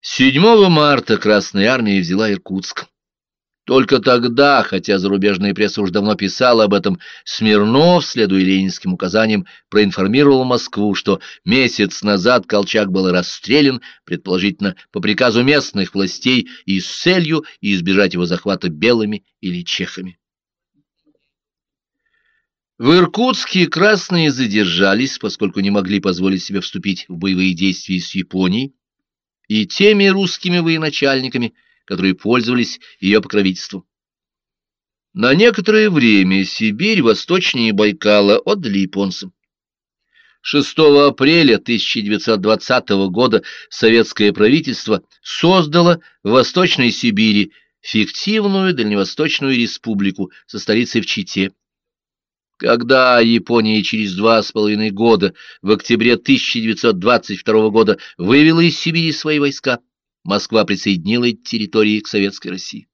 7 марта Красная Армия взяла Иркутск. Только тогда, хотя зарубежная пресса уж давно писала об этом, Смирнов, следуя ленинским указаниям, проинформировал Москву, что месяц назад Колчак был расстрелян, предположительно, по приказу местных властей и с целью избежать его захвата белыми или чехами. В Иркутске красные задержались, поскольку не могли позволить себе вступить в боевые действия с Японией, и теми русскими военачальниками, которые пользовались ее покровительством. На некоторое время Сибирь восточнее Байкала отдали японцам. 6 апреля 1920 года советское правительство создало в Восточной Сибири фиктивную Дальневосточную республику со столицей в Чите. Когда Япония через два с половиной года, в октябре 1922 года, вывела из Сибири свои войска, Москва присоединила эти территории к Советской России.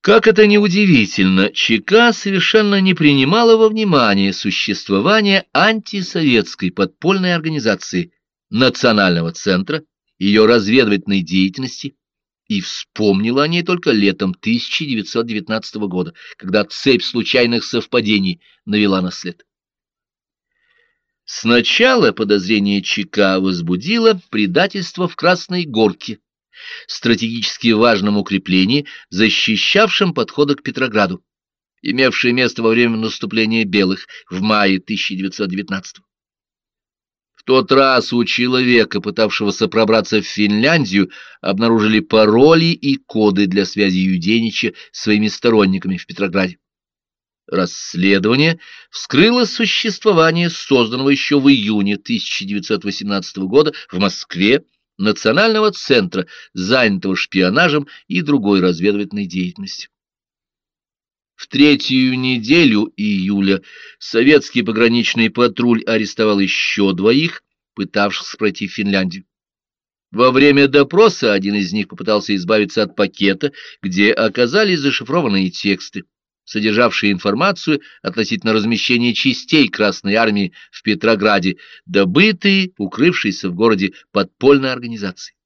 Как это ни удивительно, ЧК совершенно не принимала во внимание существование антисоветской подпольной организации Национального центра, ее разведывательной деятельности и вспомнила о ней только летом 1919 года, когда цепь случайных совпадений навела на след. Сначала подозрение ЧК возбудило предательство в Красной Горке, стратегически важном укреплении, защищавшем подходы к Петрограду, имевшее место во время наступления белых в мае 1919 тот раз у человека, пытавшегося пробраться в Финляндию, обнаружили пароли и коды для связи Юденича с своими сторонниками в Петрограде. Расследование вскрыло существование созданного еще в июне 1918 года в Москве Национального центра, занятого шпионажем и другой разведывательной деятельностью. В третью неделю июля советский пограничный патруль арестовал еще двоих, пытавшихся пройти в Финляндию. Во время допроса один из них попытался избавиться от пакета, где оказались зашифрованные тексты, содержавшие информацию относительно размещения частей Красной Армии в Петрограде, добытые, укрывшиеся в городе подпольной организации.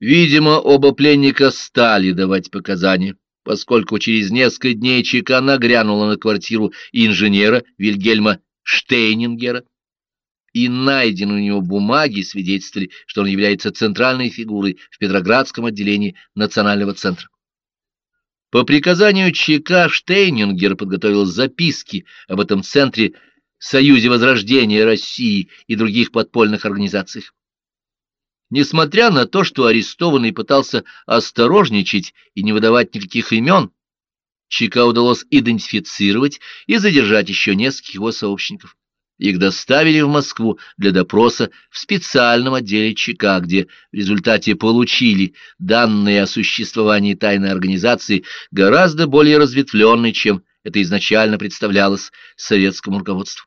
Видимо, оба пленника стали давать показания поскольку через несколько дней ЧК нагрянула на квартиру инженера Вильгельма Штейнингера, и найдены у него бумаги свидетельствовали, что он является центральной фигурой в Петроградском отделении Национального центра. По приказанию ЧК Штейнингер подготовил записки об этом центре Союзе Возрождения России и других подпольных организациях. Несмотря на то, что арестованный пытался осторожничать и не выдавать никаких имен, ЧК удалось идентифицировать и задержать еще нескольких его сообщников. Их доставили в Москву для допроса в специальном отделе ЧК, где в результате получили данные о существовании тайной организации гораздо более разветвленной, чем это изначально представлялось советскому руководству.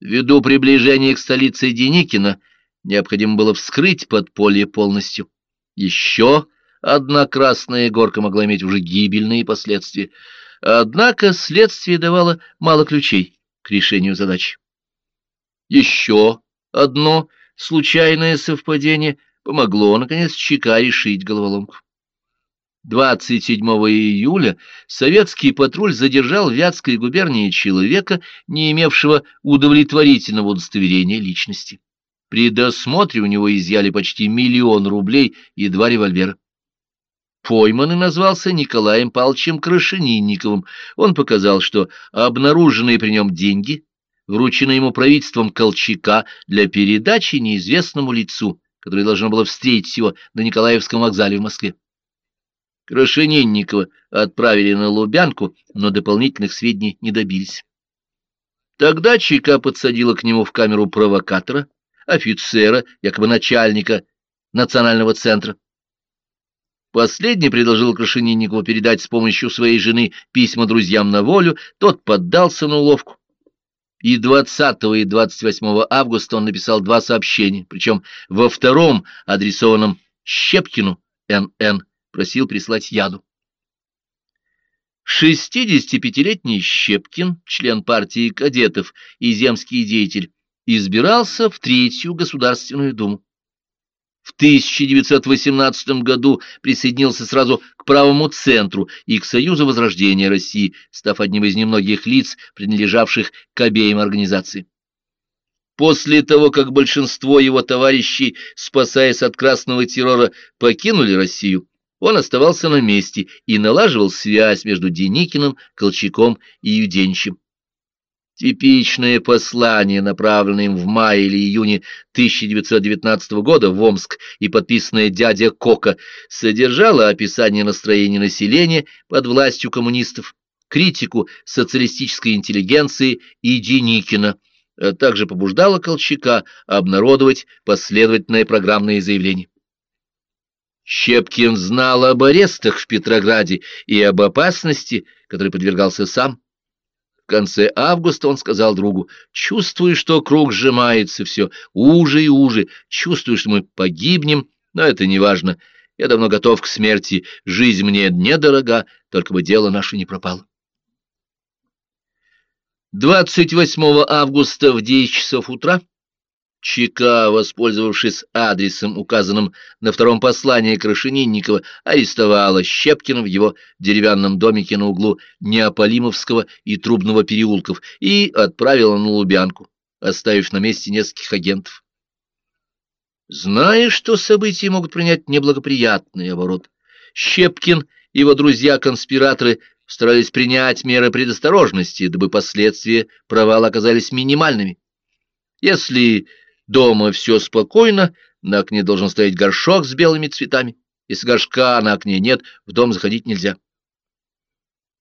Ввиду приближения к столице Деникина – необходимо было вскрыть подполье полностью. Еще одна красная горка могла иметь уже гибельные последствия, однако следствие давало мало ключей к решению задачи. Еще одно случайное совпадение помогло, наконец, ЧК решить головоломку. 27 июля советский патруль задержал в Вятской губернии человека, не имевшего удовлетворительного удостоверения личности. При досмотре у него изъяли почти миллион рублей и два револьвера. Пойманный назвался Николаем Павловичем Крашенинниковым. Он показал, что обнаруженные при нем деньги вручены ему правительством Колчака для передачи неизвестному лицу, которое должно было встретить его на Николаевском вокзале в Москве. Крашенинникова отправили на Лубянку, но дополнительных сведений не добились. Тогда ЧК подсадила к нему в камеру провокатора, офицера, якобы начальника национального центра. Последний предложил Крашенинникову передать с помощью своей жены письма друзьям на волю, тот поддался на уловку. И 20 и 28 августа он написал два сообщения, причем во втором, адресованном Щепкину, Н.Н., просил прислать яду. 65-летний Щепкин, член партии кадетов и земский деятель, избирался в Третью Государственную Думу. В 1918 году присоединился сразу к правому центру и к Союзу Возрождения России, став одним из немногих лиц, принадлежавших к обеим организациям. После того, как большинство его товарищей, спасаясь от красного террора, покинули Россию, он оставался на месте и налаживал связь между Деникиным, Колчаком и Юденичем. Типичное послание, направленное им в мае или июне 1919 года в Омск и подписанное дядя Кока, содержало описание настроения населения под властью коммунистов, критику социалистической интеллигенции и Деникина, а также побуждало Колчака обнародовать последовательное программное заявление. Щепкин знал об арестах в Петрограде и об опасности, которой подвергался сам. В конце августа он сказал другу, чувствую, что круг сжимается все уже и уже, чувствую, что мы погибнем, но это не важно. Я давно готов к смерти, жизнь мне недорога, только бы дело наше не пропало. 28 августа в 10 часов утра ЧК, воспользовавшись адресом, указанным на втором послании Крашенинникова, арестовала Щепкина в его деревянном домике на углу Неаполимовского и Трубного переулков и отправила на Лубянку, оставив на месте нескольких агентов. Зная, что события могут принять неблагоприятный оборот, Щепкин и его друзья-конспираторы старались принять меры предосторожности, дабы последствия провала оказались минимальными. Если Дома все спокойно, на окне должен стоять горшок с белыми цветами. Если горшка на окне нет, в дом заходить нельзя.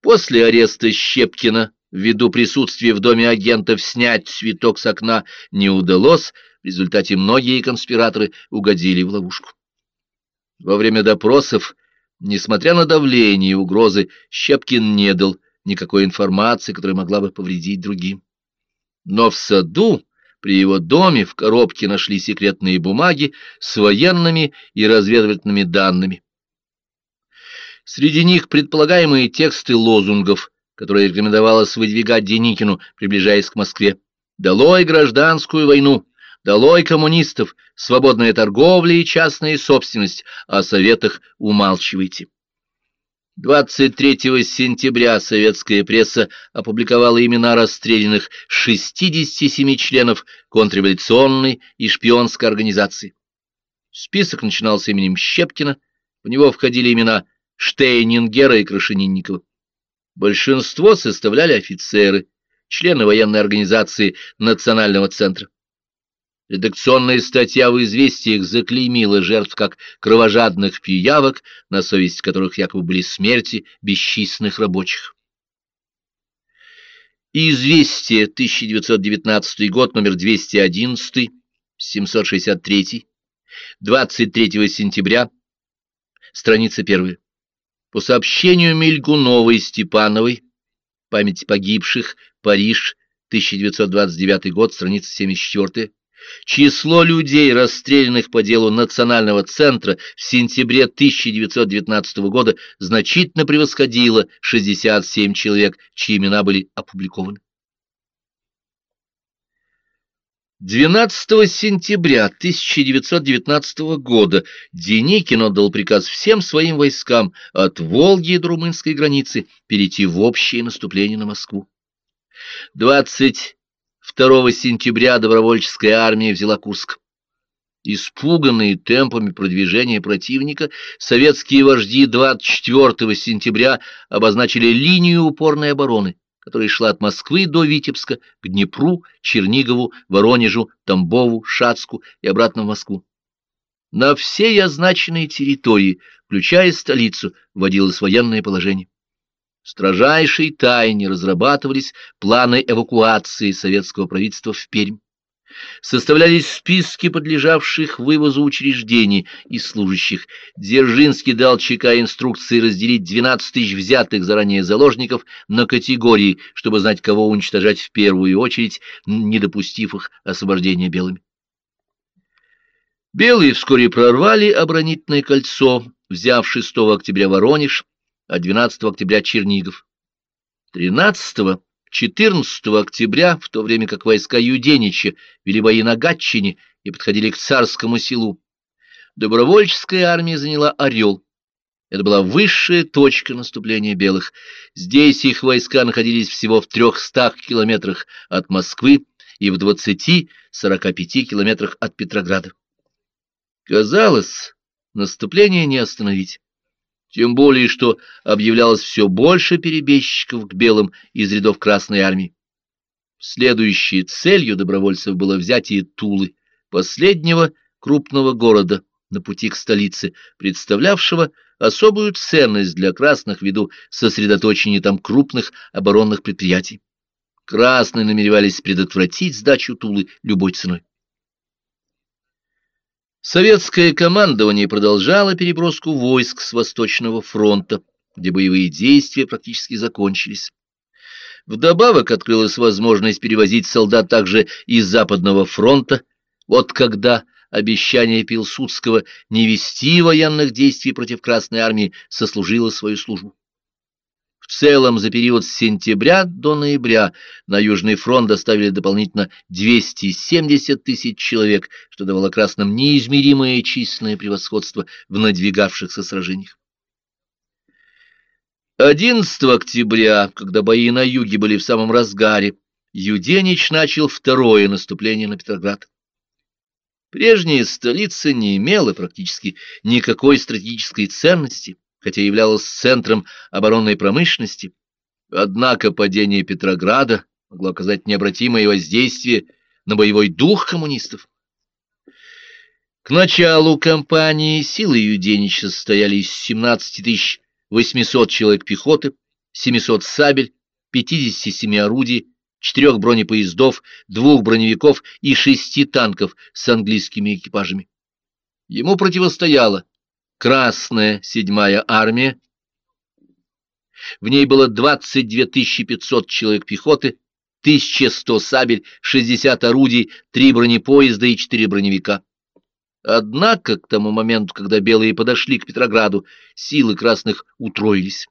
После ареста Щепкина, ввиду присутствия в доме агентов, снять цветок с окна не удалось, в результате многие конспираторы угодили в ловушку. Во время допросов, несмотря на давление и угрозы, Щепкин не дал никакой информации, которая могла бы повредить другим. Но в саду при его доме в коробке нашли секретные бумаги с военными и разведывательными данными. Среди них предполагаемые тексты лозунгов, которые рекомендовалось выдвигать Деникину, приближаясь к Москве. «Долой гражданскую войну! Долой коммунистов! Свободная торговля и частная собственность! О советах умалчивайте!» 23 сентября советская пресса опубликовала имена расстрелянных 67 членов контрреволюционной и шпионской организации. Список начинался именем Щепкина, в него входили имена Штейнингера и Крашенинникова. Большинство составляли офицеры, члены военной организации Национального центра. Редакционная статья в «Известиях» заклеймила жертв как кровожадных пиявок, на совесть которых якобы были смерти бесчисленных рабочих. «Известие», 1919 год, номер 211, 763, 23 сентября, страница 1. По сообщению Мельгуновой Степановой, память погибших, Париж, 1929 год, страница 74, Число людей, расстрелянных по делу Национального центра в сентябре 1919 года, значительно превосходило 67 человек, чьи имена были опубликованы. 12 сентября 1919 года Деникин отдал приказ всем своим войскам от Волги до румынской границы перейти в общее наступление на Москву. 20 2 сентября добровольческая армия взяла Курск. Испуганные темпами продвижения противника, советские вожди 24 сентября обозначили линию упорной обороны, которая шла от Москвы до Витебска, к Днепру, Чернигову, Воронежу, Тамбову, Шацку и обратно в Москву. На всей означенной территории, включая столицу, вводилось военное положение строжайшей тайне разрабатывались планы эвакуации советского правительства в Пермь. Составлялись списки подлежавших вывозу учреждений и служащих. Дзержинский дал ЧК инструкции разделить 12 тысяч взятых заранее заложников на категории, чтобы знать, кого уничтожать в первую очередь, не допустив их освобождения белыми. Белые вскоре прорвали оборонительное кольцо, взяв 6 октября Воронеж, а 12 октября Чернигов. 13 в 14 октября, в то время как войска Юденича вели бои на Гатчине и подходили к царскому селу, добровольческая армия заняла Орел. Это была высшая точка наступления белых. Здесь их войска находились всего в трехстах километрах от Москвы и в 20-45 километрах от Петрограда. Казалось, наступление не остановить. Тем более, что объявлялось все больше перебежчиков к белым из рядов Красной Армии. Следующей целью добровольцев было взятие Тулы, последнего крупного города на пути к столице, представлявшего особую ценность для красных ввиду сосредоточения там крупных оборонных предприятий. Красные намеревались предотвратить сдачу Тулы любой ценой. Советское командование продолжало переброску войск с Восточного фронта, где боевые действия практически закончились. Вдобавок открылась возможность перевозить солдат также из Западного фронта. Вот когда обещание Пилсудского не вести военных действий против Красной армии сослужило свою службу. В целом, за период с сентября до ноября на Южный фронт доставили дополнительно 270 тысяч человек, что давало красным неизмеримое численное превосходство в надвигавшихся сражениях. 11 октября, когда бои на юге были в самом разгаре, Юденич начал второе наступление на Петроград. Прежняя столица не имела практически никакой стратегической ценности хотя являлась центром оборонной промышленности, однако падение Петрограда могло оказать необратимое воздействие на боевой дух коммунистов. К началу кампании силы Юденича состояли из 17 800 человек пехоты, 700 сабель, 57 орудий, 4 бронепоездов, двух броневиков и 6 танков с английскими экипажами. Ему противостояло Красная седьмая армия. В ней было 22 500 человек пехоты, 1100 сабель, 60 орудий, 3 бронепоезда и 4 броневика. Однако к тому моменту, когда белые подошли к Петрограду, силы красных утроились.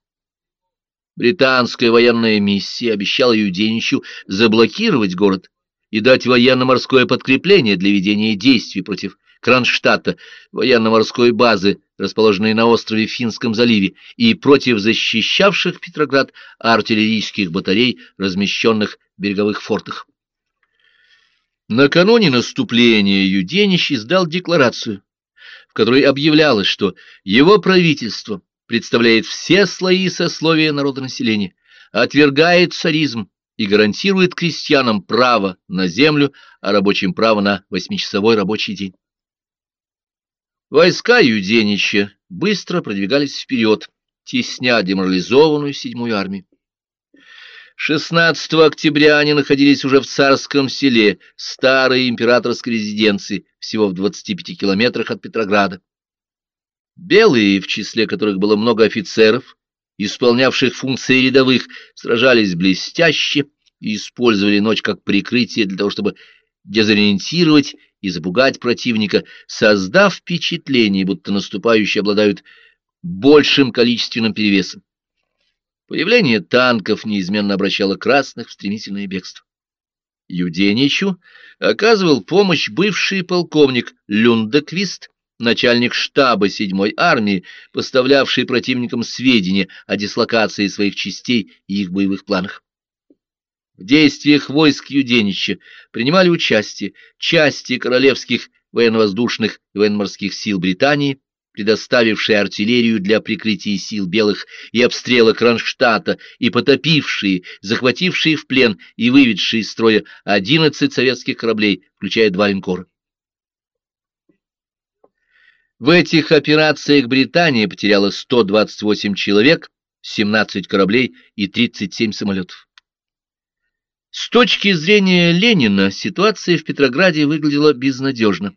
Британская военная миссия обещала Юденичу заблокировать город и дать военно-морское подкрепление для ведения действий против Кронштадта, военно-морской базы, расположенной на острове Финском заливе, и против защищавших Петроград артиллерийских батарей, размещенных в береговых фортах. Накануне наступления Юденич издал декларацию, в которой объявлялось, что его правительство представляет все слои сословия народонаселения, отвергает царизм и гарантирует крестьянам право на землю, а рабочим право на восьмичасовой рабочий день. Войска Юденича быстро продвигались вперед, тесня деморализованную седьмую армию. 16 октября они находились уже в царском селе, старой императорской резиденции, всего в 25 километрах от Петрограда. Белые, в числе которых было много офицеров, исполнявших функции рядовых, сражались блестяще и использовали ночь как прикрытие для того, чтобы дезориентировать и запугать противника, создав впечатление, будто наступающие обладают большим количественным перевесом. Появление танков неизменно обращало красных в стремительное бегство. Юденичу оказывал помощь бывший полковник Люндеквист, начальник штаба 7-й армии, поставлявший противникам сведения о дислокации своих частей и их боевых планах. В действиях войск Юденича принимали участие части королевских военно-воздушных и военно-морских сил Британии, предоставившие артиллерию для прикрытия сил белых и обстрела Кронштадта, и потопившие, захватившие в плен и выведшие из строя 11 советских кораблей, включая два линкора. В этих операциях Британия потеряла 128 человек, 17 кораблей и 37 самолетов. С точки зрения Ленина ситуация в Петрограде выглядела безнадежно,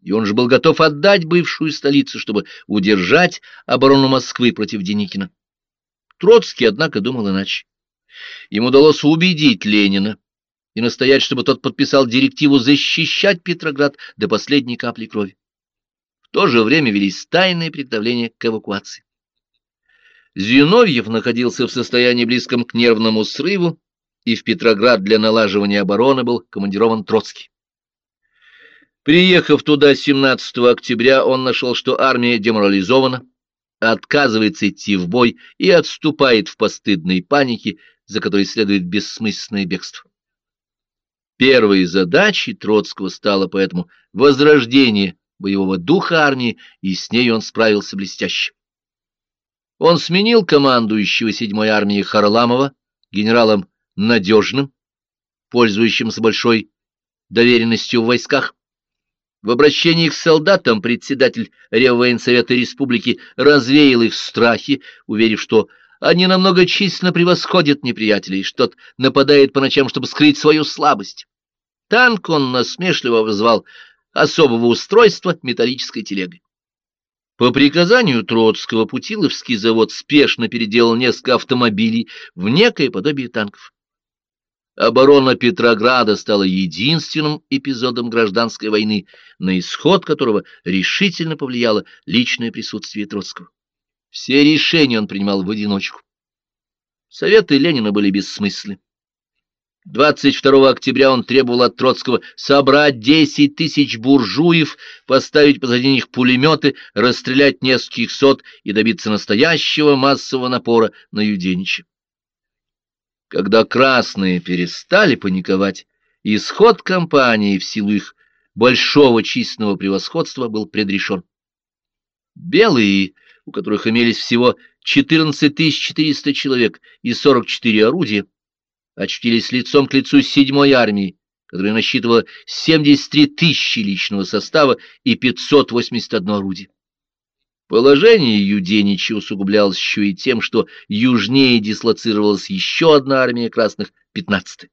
и он же был готов отдать бывшую столицу, чтобы удержать оборону Москвы против Деникина. Троцкий, однако, думал иначе. Ему удалось убедить Ленина и настоять, чтобы тот подписал директиву защищать Петроград до последней капли крови. В то же время велись тайные приготовления к эвакуации. Зиновьев находился в состоянии близком к нервному срыву, и в Петроград для налаживания обороны был командирован Троцкий. Приехав туда 17 октября, он нашел, что армия деморализована, отказывается идти в бой и отступает в постыдной панике, за которой следует бессмысленное бегство. Первой задачей Троцкого стало поэтому возрождение боевого духа армии, и с ней он справился блестяще. Он сменил командующего 7-й армией Харламова генералом Надежным, пользующимся большой доверенностью в войсках. В обращении к солдатам председатель Реввоенсовета Республики развеял их страхи, уверив, что они намного численно превосходят неприятелей, что тот нападает по ночам, чтобы скрыть свою слабость. Танк он насмешливо вызвал особого устройства металлической телегой. По приказанию Троцкого Путиловский завод спешно переделал несколько автомобилей в некое подобие танков. Оборона Петрограда стала единственным эпизодом гражданской войны, на исход которого решительно повлияло личное присутствие Троцкого. Все решения он принимал в одиночку. Советы Ленина были бессмысленны. 22 октября он требовал от Троцкого собрать 10 тысяч буржуев, поставить позади них пулеметы, расстрелять нескольких сот и добиться настоящего массового напора на Юденича. Когда красные перестали паниковать, исход кампании в силу их большого численного превосходства был предрешен. Белые, у которых имелись всего 14 400 человек и 44 орудия, очутились лицом к лицу с седьмой армией, которая насчитывала 73 тысячи личного состава и 581 орудие. Положение Юденича усугублялось еще и тем, что южнее дислоцировалась еще одна армия красных, 15-й.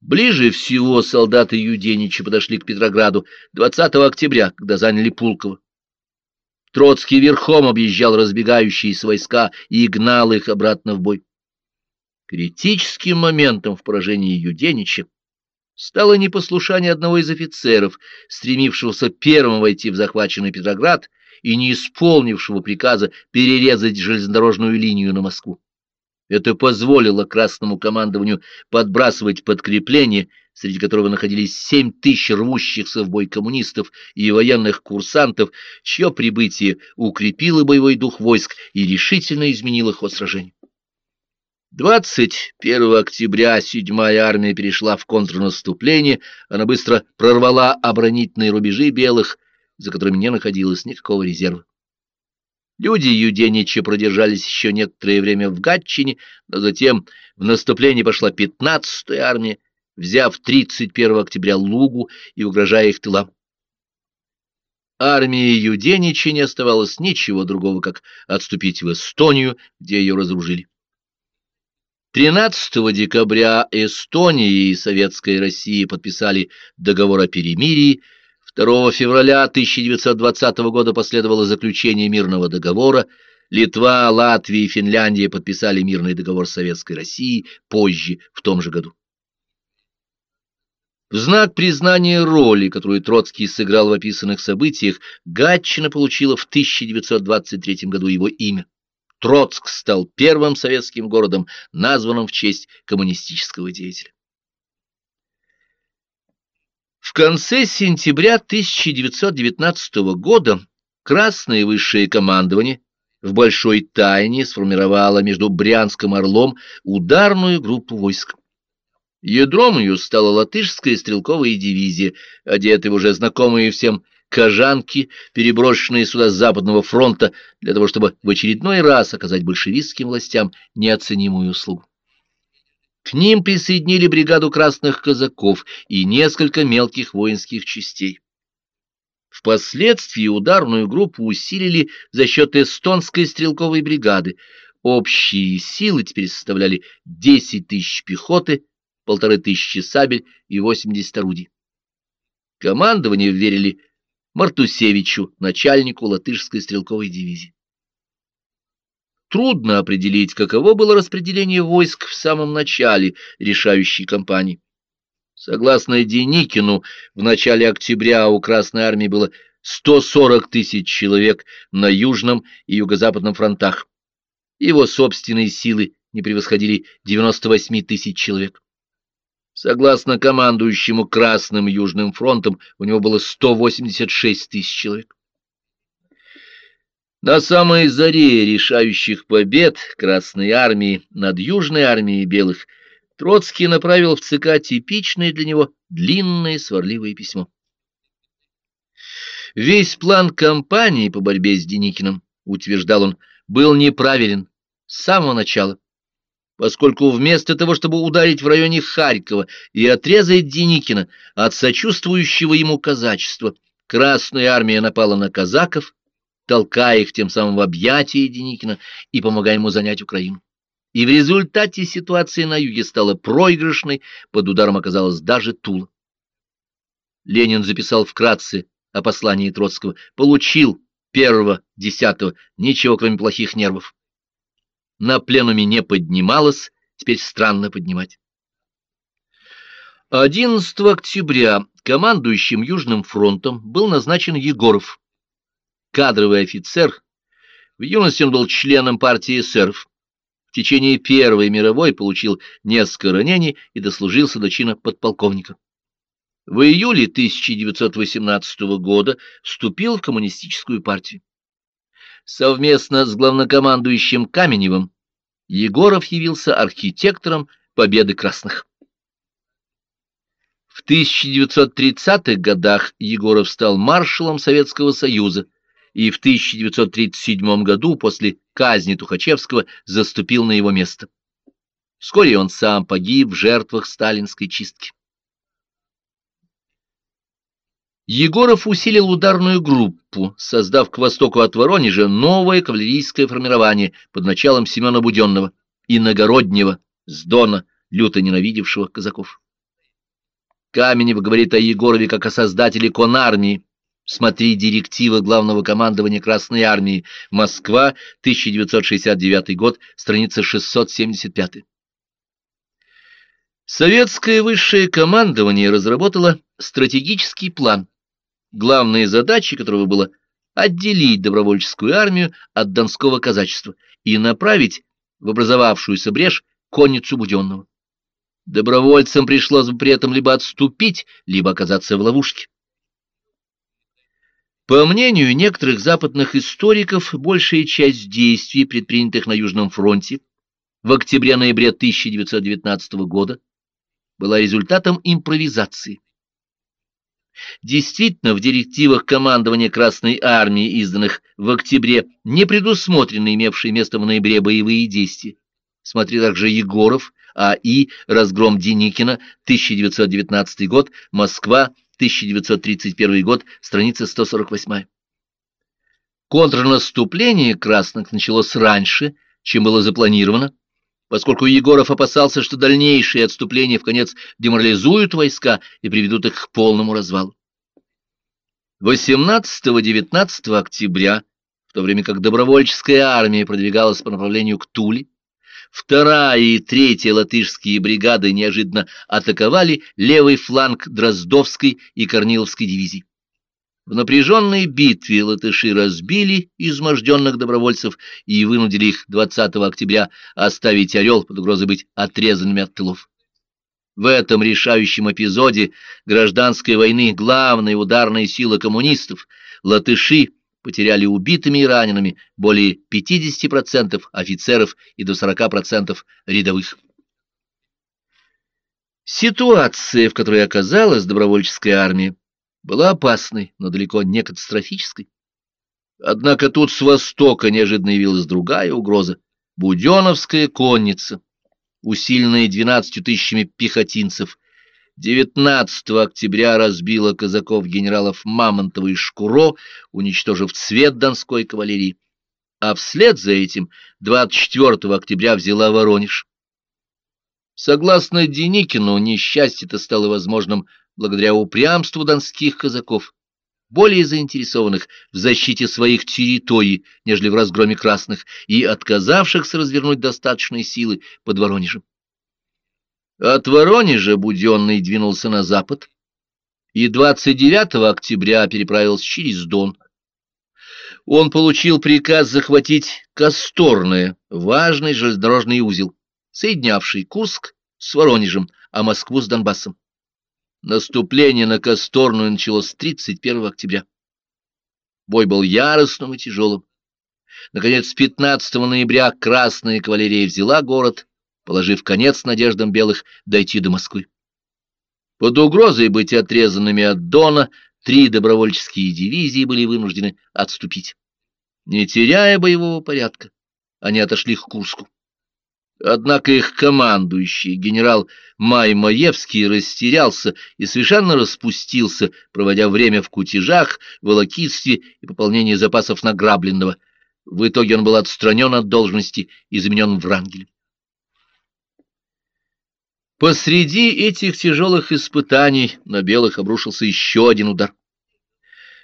Ближе всего солдаты Юденича подошли к Петрограду 20 октября, когда заняли Пулково. Троцкий верхом объезжал разбегающиеся войска и гнал их обратно в бой. Критическим моментом в поражении Юденича стало непослушание одного из офицеров, стремившегося первым войти в захваченный Петроград и не исполнившего приказа перерезать железнодорожную линию на Москву. Это позволило Красному командованию подбрасывать подкрепление, среди которого находились семь тысяч рвущихся в бой коммунистов и военных курсантов, чье прибытие укрепило боевой дух войск и решительно изменило ход сражений. 21 октября 7-я армия перешла в контрнаступление, она быстро прорвала оборонительные рубежи белых, за которыми не находилось никакого резерва. Люди Юденича продержались еще некоторое время в Гатчине, но затем в наступление пошла 15-я армия, взяв 31 октября Лугу и угрожая их тылам. Армии Юденича не оставалось ничего другого, как отступить в Эстонию, где ее разоружили. 13 декабря Эстония и Советская Россия подписали договор о перемирии, 2 февраля 1920 года последовало заключение мирного договора, Литва, Латвия и Финляндия подписали мирный договор Советской России позже, в том же году. В знак признания роли, которую Троцкий сыграл в описанных событиях, Гатчина получила в 1923 году его имя. Троцк стал первым советским городом, названным в честь коммунистического деятеля. В конце сентября 1919 года Красное высшее командование в большой тайне сформировало между Брянском Орлом ударную группу войск. Ядром ее стала латышская стрелковая дивизия, одетая в уже знакомые всем кожанки, переброшенные сюда с Западного фронта, для того, чтобы в очередной раз оказать большевистским властям неоценимую услугу. К ним присоединили бригаду красных казаков и несколько мелких воинских частей. Впоследствии ударную группу усилили за счет эстонской стрелковой бригады. Общие силы теперь составляли 10 тысяч пехоты, полторы тысячи сабель и 80 орудий. Командование верили Мартусевичу, начальнику латышской стрелковой дивизии. Трудно определить, каково было распределение войск в самом начале решающей кампании. Согласно Деникину, в начале октября у Красной армии было 140 тысяч человек на Южном и Юго-Западном фронтах. Его собственные силы не превосходили 98 тысяч человек. Согласно командующему Красным Южным фронтом, у него было 186 тысяч человек. На самой заре решающих побед Красной армии над Южной армией белых Троцкий направил в ЦК типичное для него длинное сварливое письмо. Весь план кампании по борьбе с Деникиным, утверждал он, был неправилен с самого начала поскольку вместо того, чтобы ударить в районе Харькова и отрезать Деникина от сочувствующего ему казачества, Красная армия напала на казаков, толкая их тем самым в объятия Деникина и помогая ему занять Украину. И в результате ситуация на юге стала проигрышной, под ударом оказалась даже Тула. Ленин записал вкратце о послании Троцкого, получил первого, десятого, ничего кроме плохих нервов на пленуме не поднималась, теперь странно поднимать. 11 октября командующим Южным фронтом был назначен Егоров, кадровый офицер. В юности он был членом партии эсеров. В течение Первой мировой получил несколько ранений и дослужился до чина подполковника. В июле 1918 года вступил в коммунистическую партию. Совместно с главнокомандующим Каменевым Егоров явился архитектором победы красных. В 1930-х годах Егоров стал маршалом Советского Союза и в 1937 году после казни Тухачевского заступил на его место. Вскоре он сам погиб в жертвах сталинской чистки. Егоров усилил ударную группу, создав к востоку от Воронежа новое кавалерийское формирование под началом Семена Буденного, иногороднего, с Дона, люто ненавидевшего казаков. Каменев говорит о Егорове как о создателе конармии. Смотри директива Главного командования Красной Армии. Москва, 1969 год, страница 675. Советское высшее командование разработало стратегический план, главной задачей которого было отделить добровольческую армию от донского казачества и направить в образовавшуюся брешь конницу Буденного. Добровольцам пришлось бы при этом либо отступить, либо оказаться в ловушке. По мнению некоторых западных историков, большая часть действий, предпринятых на Южном фронте в октябре-ноябре 1919 года, была результатом импровизации. Действительно, в директивах командования Красной Армии, изданных в октябре, не предусмотрены имевшие место в ноябре боевые действия. Смотри также Егоров, А.И. Разгром Деникина, 1919 год, Москва, 1931 год, страница 148. Контрнаступление красных началось раньше, чем было запланировано, поскольку Егоров опасался, что дальнейшие отступления в конец деморализуют войска и приведут их к полному развалу. 18-19 октября, в то время как добровольческая армия продвигалась по направлению к Туле, вторая и третья латышские бригады неожиданно атаковали левый фланг Дроздовской и Корниловской дивизий. В напряженной битве латыши разбили изможденных добровольцев и вынудили их 20 октября оставить Орел под угрозой быть отрезанными от тылов. В этом решающем эпизоде гражданской войны главная ударная сила коммунистов, латыши, потеряли убитыми и ранеными более 50% офицеров и до 40% рядовых. Ситуация, в которой оказалась добровольческая армия, была опасной, но далеко не катастрофической. Однако тут с востока неожиданно явилась другая угроза — Буденовская конница, усиленная двенадцатью тысячами пехотинцев, 19 октября разбила казаков генералов Мамонтова и Шкуро, уничтожив цвет донской кавалерии, а вслед за этим 24 октября взяла Воронеж. Согласно Деникину, несчастье-то стало возможным благодаря упрямству донских казаков, более заинтересованных в защите своих территорий, нежели в разгроме красных, и отказавшихся развернуть достаточные силы под Воронежем. От Воронежа Буденный двинулся на запад и 29 октября переправился через Дон. Он получил приказ захватить Касторное, важный железнодорожный узел, соединявший Курск с Воронежем, а Москву с Донбассом. Наступление на Косторную началось 31 октября. Бой был яростным и тяжелым. Наконец, 15 ноября Красная кавалерия взяла город, положив конец надеждам белых дойти до Москвы. Под угрозой быть отрезанными от Дона три добровольческие дивизии были вынуждены отступить. Не теряя боевого порядка, они отошли к Курску. Однако их командующий, генерал Май Маевский, растерялся и совершенно распустился, проводя время в кутежах, волокитстве и пополнении запасов награбленного. В итоге он был отстранен от должности и заменен в Рангеле. Посреди этих тяжелых испытаний на белых обрушился еще один удар.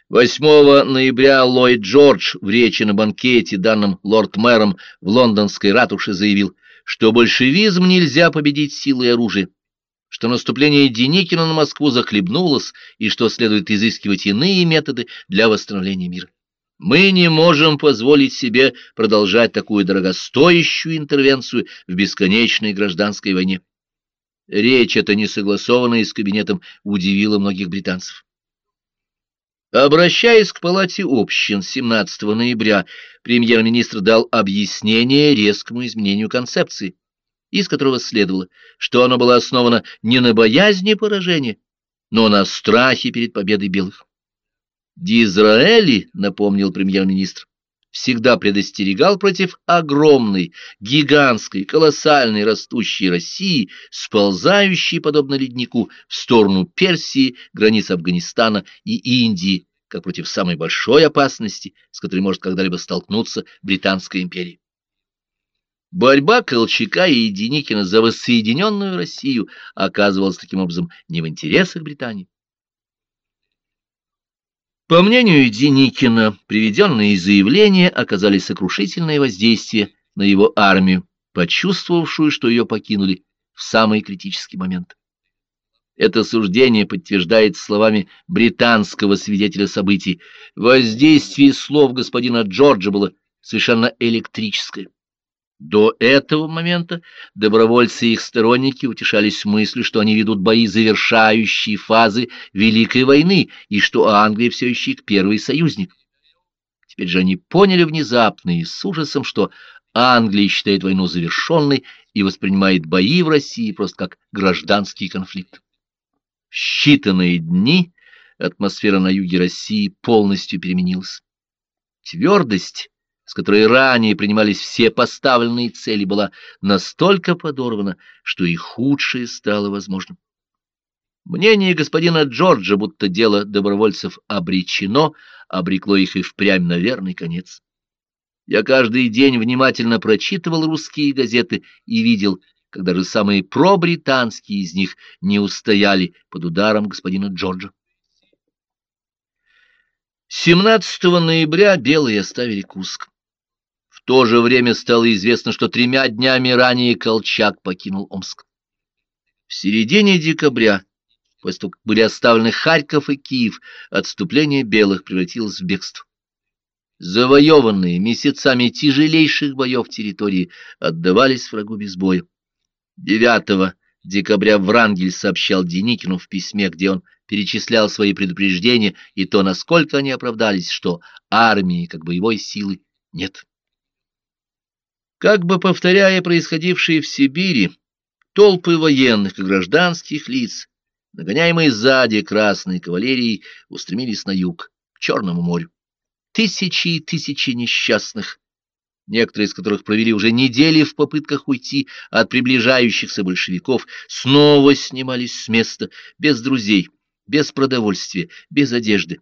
8 ноября Ллойд Джордж в речи на банкете, данном лорд-мэром в лондонской ратуше, заявил, что большевизм нельзя победить силой оружия, что наступление Деникина на Москву захлебнулось и что следует изыскивать иные методы для восстановления мира. Мы не можем позволить себе продолжать такую дорогостоящую интервенцию в бесконечной гражданской войне. Речь эта, несогласованная с кабинетом, удивила многих британцев. Обращаясь к палате общин 17 ноября, премьер-министр дал объяснение резкому изменению концепции, из которого следовало, что оно было основано не на боязни поражения, но на страхе перед победой белых. Дизраэли, напомнил премьер-министр, всегда предостерегал против огромной, гигантской, колоссальной растущей России, сползающей, подобно леднику, в сторону Персии, границ Афганистана и Индии, как против самой большой опасности, с которой может когда-либо столкнуться Британская империя. Борьба Колчака и Деникина за воссоединенную Россию оказывалась таким образом не в интересах Британии. По мнению Деникина, приведенные заявления оказали сокрушительное воздействие на его армию, почувствовавшую, что ее покинули в самый критический момент. Это суждение подтверждается словами британского свидетеля событий. Воздействие слов господина Джорджа было совершенно электрическое. До этого момента добровольцы и их сторонники утешались мыслью, что они ведут бои завершающей фазы Великой войны и что Англия все еще их первый союзник. Теперь же они поняли внезапно и с ужасом, что Англия считает войну завершенной и воспринимает бои в России просто как гражданский конфликт. В считанные дни атмосфера на юге России полностью переменилась. Твердость с которой ранее принимались все поставленные цели, была настолько подорвана, что и худшее стало возможным. Мнение господина Джорджа, будто дело добровольцев обречено, обрекло их и впрямь на верный конец. Я каждый день внимательно прочитывал русские газеты и видел, когда же самые пробританские из них не устояли под ударом господина Джорджа. 17 ноября белые оставили Куск то же время стало известно, что тремя днями ранее Колчак покинул Омск. В середине декабря, после того, как были оставлены Харьков и Киев, отступление белых превратилось в бегство. Завоеванные месяцами тяжелейших боев территории отдавались врагу без боя. 9 декабря Врангель сообщал Деникину в письме, где он перечислял свои предупреждения и то, насколько они оправдались, что армии, как боевой силы, нет. Как бы повторяя происходившее в Сибири, толпы военных и гражданских лиц, нагоняемые сзади красной кавалерией, устремились на юг, к Черному морю. Тысячи и тысячи несчастных, некоторые из которых провели уже недели в попытках уйти от приближающихся большевиков, снова снимались с места, без друзей, без продовольствия, без одежды.